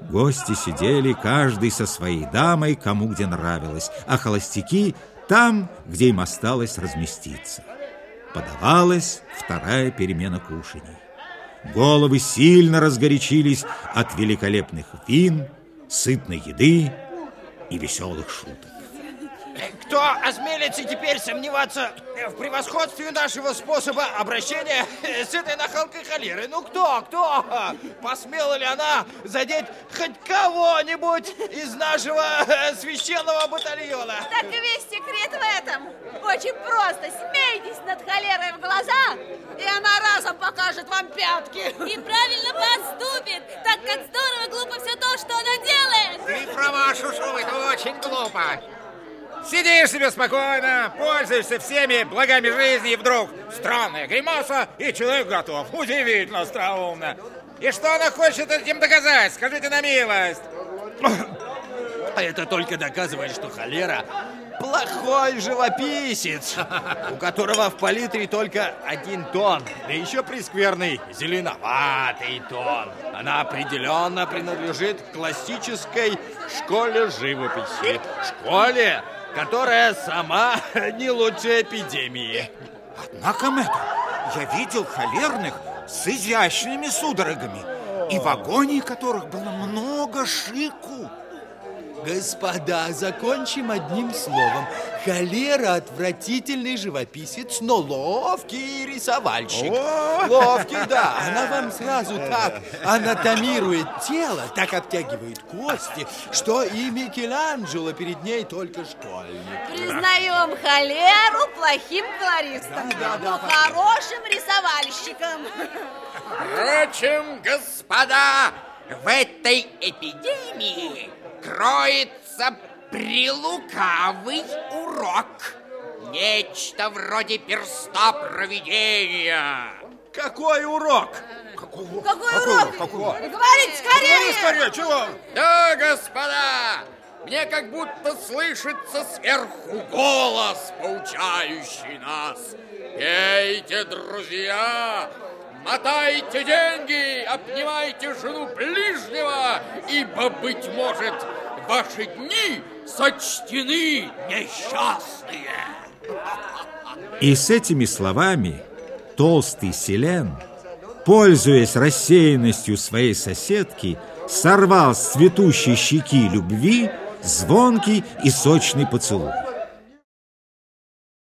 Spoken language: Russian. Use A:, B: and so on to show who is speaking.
A: Гости сидели, каждый со своей дамой, кому где нравилось, а холостяки там, где им осталось разместиться. Подавалась вторая перемена кушаний. Головы сильно разгорячились от великолепных вин, сытной еды и веселых шуток.
B: Кто осмелится теперь сомневаться в превосходстве нашего способа обращения с этой нахалкой холеры? Ну кто, кто? Посмела ли она задеть хоть кого-нибудь из нашего священного батальона?
C: Так и весь секрет в этом. Очень просто. Смейтесь над холерой в глаза, и она разом покажет вам пятки.
D: И правильно поступит, так как здорово глупо все то, что она делает.
E: Ты права, Шушу, это очень глупо. Сидишь себе спокойно, пользуешься всеми благами жизни, и вдруг странная гримаса, и человек готов. Удивительно остроумно. И что она хочет этим доказать? Скажите на милость.
B: А это только доказывает, что холера плохой живописец, у которого в палитре только один тон, да еще прискверный зеленоватый тон. Она определенно принадлежит классической школе живописи. Школе, которая сама не лучше эпидемии.
F: Однако, мэтр, я видел холерных с изящными судорогами и в агонии которых было много шику.
G: Господа, закончим одним словом. Холера отвратительный живописец, но ловкий рисовальщик.
B: О!
G: Ловкий, да. Она вам сразу так анатомирует тело, так обтягивает кости, что и Микеланджело перед ней только школьник.
C: Признаем холеру плохим колористом, но хорошим рисовальщиком.
E: Впрочем, господа, в этой эпидемии кроется прилукавый урок. Нечто вроде перста провидения.
B: Какой урок?
C: Какой
F: Какой урок? Какой?
C: Говорите скорее!
B: Говори скорее, чего?
E: Да, господа, мне как будто слышится сверху голос, поучающий нас. Пейте, друзья, мотайте деньги, обнимайте жену ближнего, ибо, быть может, ваши дни сочтены несчастные.
A: И с этими словами толстый селен, пользуясь рассеянностью своей соседки, сорвал с цветущей щеки любви звонкий и сочный поцелуй.